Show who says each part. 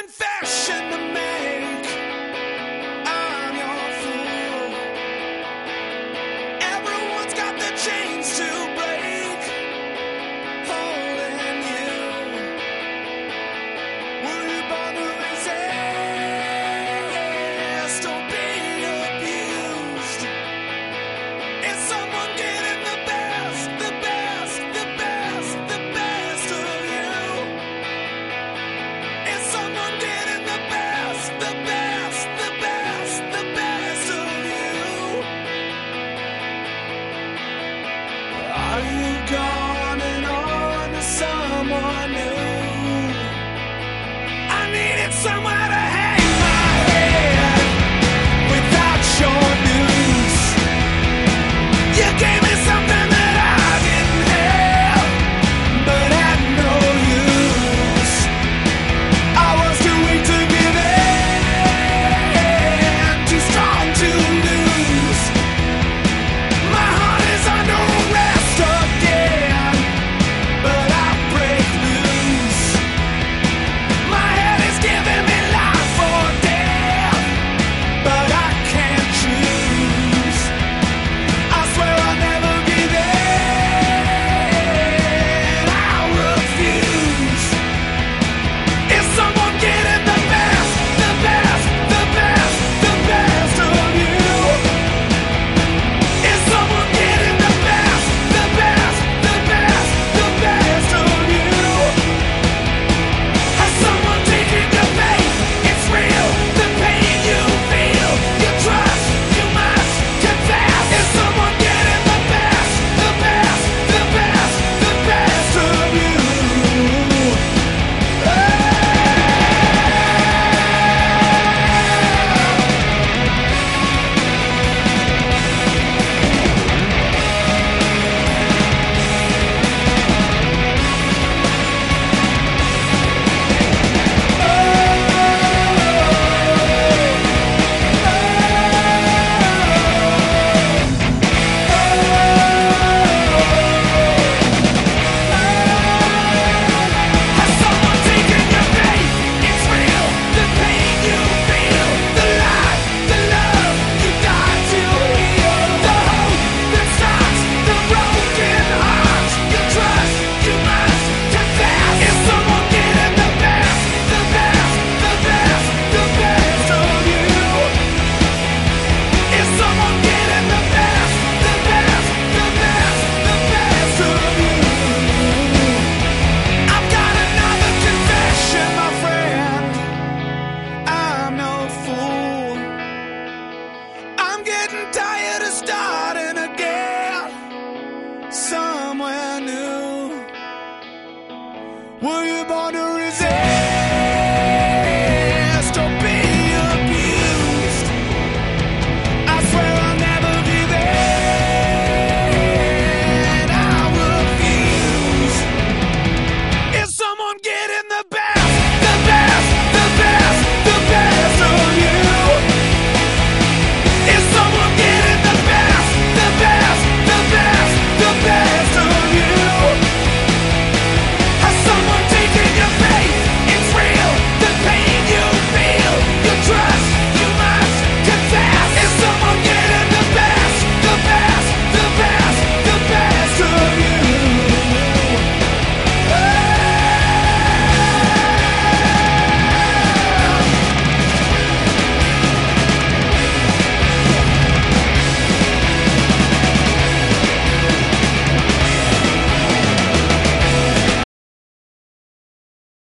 Speaker 1: confession to make. I'm your fool. Everyone's got their chains Are you gone and on to someone new? Were you born to resist?